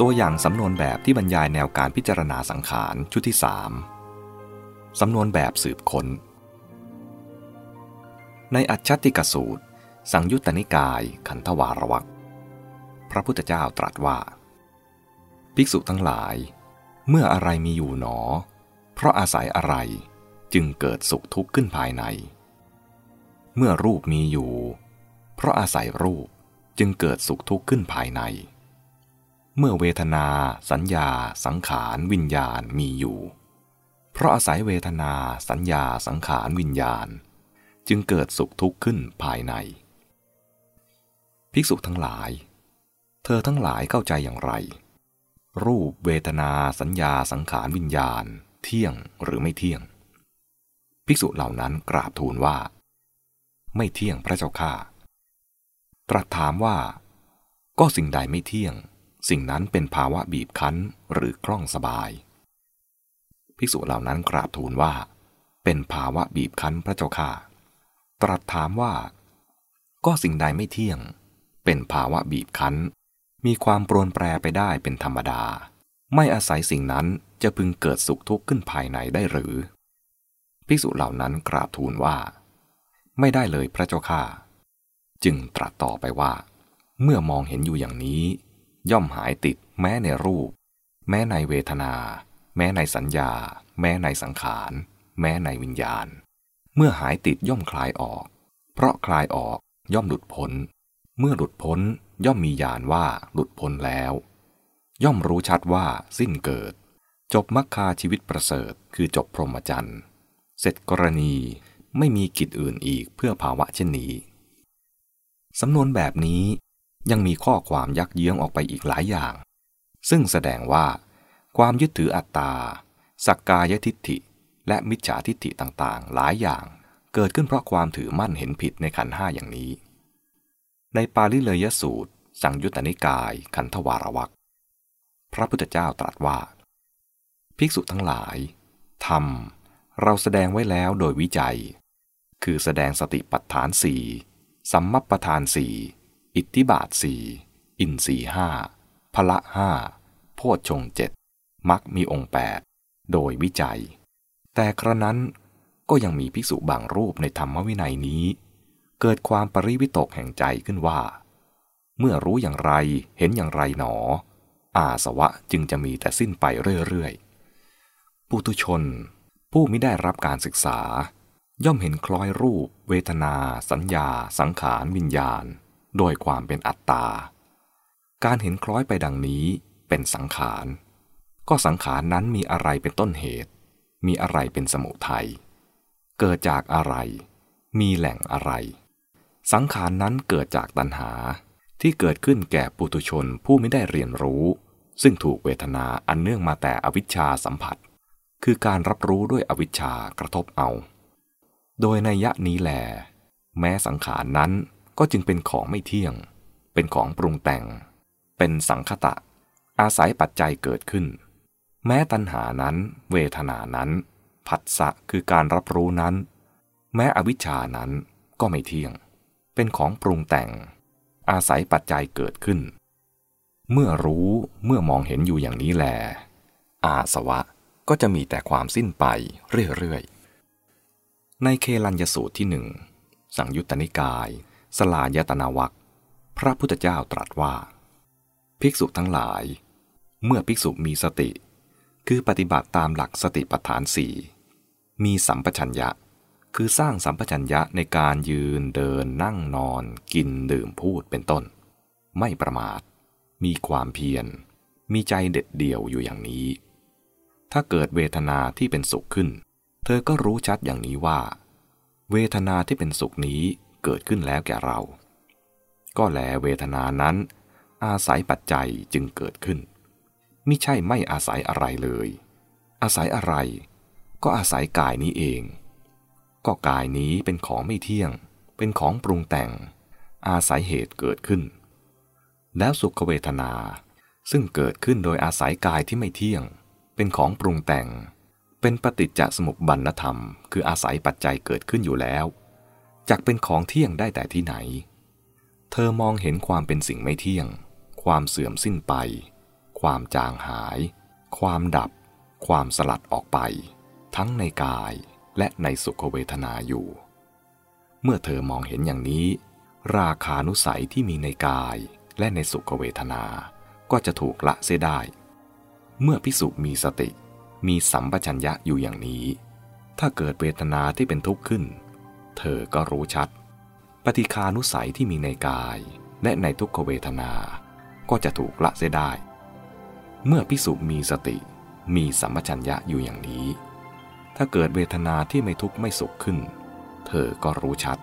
ตัวอย่างสำนวนแบบที่บรรยายแนวการพิจารณาสังขารชุดที่สามสำนวนแบบสืบคน้น ในอัจฉติกสูตร สังยุตตนิกายขันธวารวักพระพุทธเจ้าตรัสว่า ภิกษุทั้งหลาย เมื่ออะไรมีอยู่หนอ เพราะอาศัยอะไรจึงเกิดสุขทุกข์ขึ้นภายใน เมื่อรูปมีอยู่ เพราะอาศัยรูปจึงเกิดสุขทุกข์ขึ้นภายใน เมื่อเวทนา สัญญา สังขารวิญญาณมีอยู่ เพราะอาศัยเวทนา สัญญา สังขารวิญญาณ จึงเกิดสุขทุกข์ขึ้นภายใน ภิกษุทั้งหลาย เธอทั้งหลายเข้าใจอย่างไร รูปเวทนา สัญญา สังขารวิญญาณ เที่ยงหรือไม่เที่ยง ภิกษุเหล่านั้นกราบทูลว่า ไม่เที่ยงพระเจ้าข้าตรัสถามว่า ก็สิ่งใดไม่เที่ยง สิ่งนั้นเป็นภาวะบีบคั้นหรือคล่องสบาย ภิกษุเหล่านั้นกราบทูลว่า เป็นภาวะบีบคั้นพระเจ้าข้าตรัสถามว่า ก็สิ่งใดไม่เที่ยง เป็นภาวะบีบคั้น มีความปรนแปรไปได้เป็นธรรมดา ไม่อาศัยสิ่งนั้นจะพึงเกิดสุขทุกข์ขึ้นภายในได้หรือ ภิกษุเหล่านั้นกราบทูลว่า ไม่ได้เลยพระเจ้าข้าจึงตรัสต่อไปว่า เมื่อมองเห็นอยู่อย่างนี้ ย่อมหายติดแม้ในรูป แม้ในเวทนา แม้ในสัญญา แม้ในสังขาร แม้ในวิญญาณ เมื่อหายติดย่อมคลายออก เพราะคลายออกย่อมหลุดพ้น เมื่อหลุดพ้นย่อมมีญาณว่าหลุดพ้นแล้ว ย่อมรู้ชัดว่าสิ้นเกิด จบมรรคาชีวิตประเสริฐ คือจบพรหมจรรย์เสร็จกรณีไม่มีกิจอื่นอีกเพื่อภาวะเช่นนี้ สำนวนแบบนี้ ยังมีข้อความยักเยื้องออกไปอีกหลายอย่าง ซึ่งแสดงว่า ความยึดถืออัตตา สักกายทิฏฐิ และมิจฉาทิฏฐิต่างๆ หลายอย่าง เกิดขึ้นเพราะความถือมั่นเห็นผิดในขันห้าอย่างนี้ ในปาลิเลยสูตร สังยุตตนิกาย ขันธวารวักพระพุทธเจ้าตรัสว่า ภิกษุทั้งหลายธรรมเราแสดงไว้แล้วโดยวิจัย คือแสดงสติปัฏฐานสี่สัมมัปทานสี่ อิทธิบาทสี่อินสีห้าพละห้าโพชฌงเจ็ดมักมีองค์แปดโดยวิจัย แต่ครั้นั้นก็ยังมีภิกษุบางรูปในธรรมวินัยนี้ เกิดความปริวิตกแห่งใจขึ้นว่า เมื่อรู้อย่างไรเห็นอย่างไรหนอ อาสวะจึงจะมีแต่สิ้นไปเรื่อยๆ ปุตุชน ผู้ไม่ได้รับการศึกษา ย่อมเห็นคล้อยรูป เวทนา สัญญา สังขาร วิญญาณ โดยความเป็นอัตตา การเห็นคล้อยไปดังนี้เป็นสังขาร ก็สังขารนั้นมีอะไรเป็นต้นเหตุ มีอะไรเป็นสมุทัย เกิดจากอะไร มีแหล่งอะไร สังขารนั้นเกิดจากตัณหาที่เกิดขึ้นแก่ปุถุชนผู้ไม่ได้เรียนรู้ ซึ่งถูกเวทนาอันเนื่องมาแต่อวิชชาสัมผัส คือการรับรู้ด้วยอวิชชากระทบเอา โดยในยะนี้แหลแม้สังขารนั้น ก็จึงเป็นของไม่เที่ยง เป็นของปรุงแต่ง เป็นสังคตะ อาศัยปัจจัยเกิดขึ้น แม้ตัณหานั้น เวทนานั้น ผัสสะคือการรับรู้นั้น แม้อวิชชานั้นก็ไม่เที่ยง เป็นของปรุงแต่ง อาศัยปัจจัยเกิดขึ้น เมื่อรู้เมื่อมองเห็นอยู่อย่างนี้แล อาสวะก็จะมีแต่ความสิ้นไปเรื่อยๆในเคลัญยสูตรที่หนึ่งสังยุตตนิกาย สลายตนาวัคพระพุทธเจ้าตรัสว่า ภิกษุทั้งหลาย เมื่อภิกษุมีสติ คือปฏิบัติตามหลักสติปัฏฐานสี่มีสัมปชัญญะ คือสร้างสัมปชัญญะในการยืนเดินนั่งนอน กินดื่มพูดเป็นต้น ไม่ประมาท มีความเพียร มีใจเด็ดเดี่ยวอยู่อย่างนี้ ถ้าเกิดเวทนาที่เป็นสุขขึ้น เธอก็รู้ชัดอย่างนี้ว่า เวทนาที่เป็นสุขนี้ เกิดขึ้นแล้วแก่เรา ก็แลเวทนานั้น อาศัยปัจจัยจึงเกิดขึ้นมิใช่ไม่อาศัยอะไรเลย อาศัยอะไร ก็อาศัยกายนี้เอง ก็กายนี้เป็นของไม่เที่ยง เป็นของปรุงแต่ง อาศัยเหตุเกิดขึ้น แล้วสุขเวทนา ซึ่งเกิดขึ้นโดยอาศัยกายที่ไม่เที่ยง เป็นของปรุงแต่ง เป็นปฏิจจสมุปบาทธรรม คืออาศัยปัจจัยเกิดขึ้นอยู่แล้ว จักเป็นของเที่ยงได้แต่ที่ไหน เธอมองเห็นความเป็นสิ่งไม่เที่ยง ความเสื่อมสิ้นไป ความจางหาย ความดับ ความสลัดออกไป ทั้งในกายและในสุขเวทนาอยู่ เมื่อเธอมองเห็นอย่างนี้ ราคานุสัยที่มีในกายและในสุขเวทนา ก็จะถูกละเสียได้ เมื่อพิสุมีสติ มีสัมปชัญญะอยู่อย่างนี้ ถ้าเกิดเวทนาที่เป็นทุกข์ขึ้น เธอก็รู้ชัด ปฏิคานุสัยที่มีในกายและในทุกขเวทนา ก็จะถูกละเสียได้ เมื่อพิสุมีสติมีสัมปชัญญะอยู่อย่างนี้ ถ้าเกิดเวทนาที่ไม่ทุกข์ไม่สุขขึ้น เธอก็รู้ชัด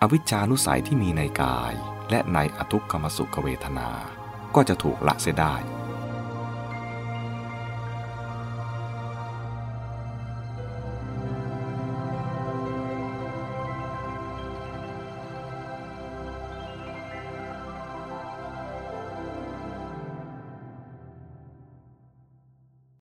อวิชชานุสัยที่มีในกายและในอทุกขมสุขเวทนา ก็จะถูกละเสียได้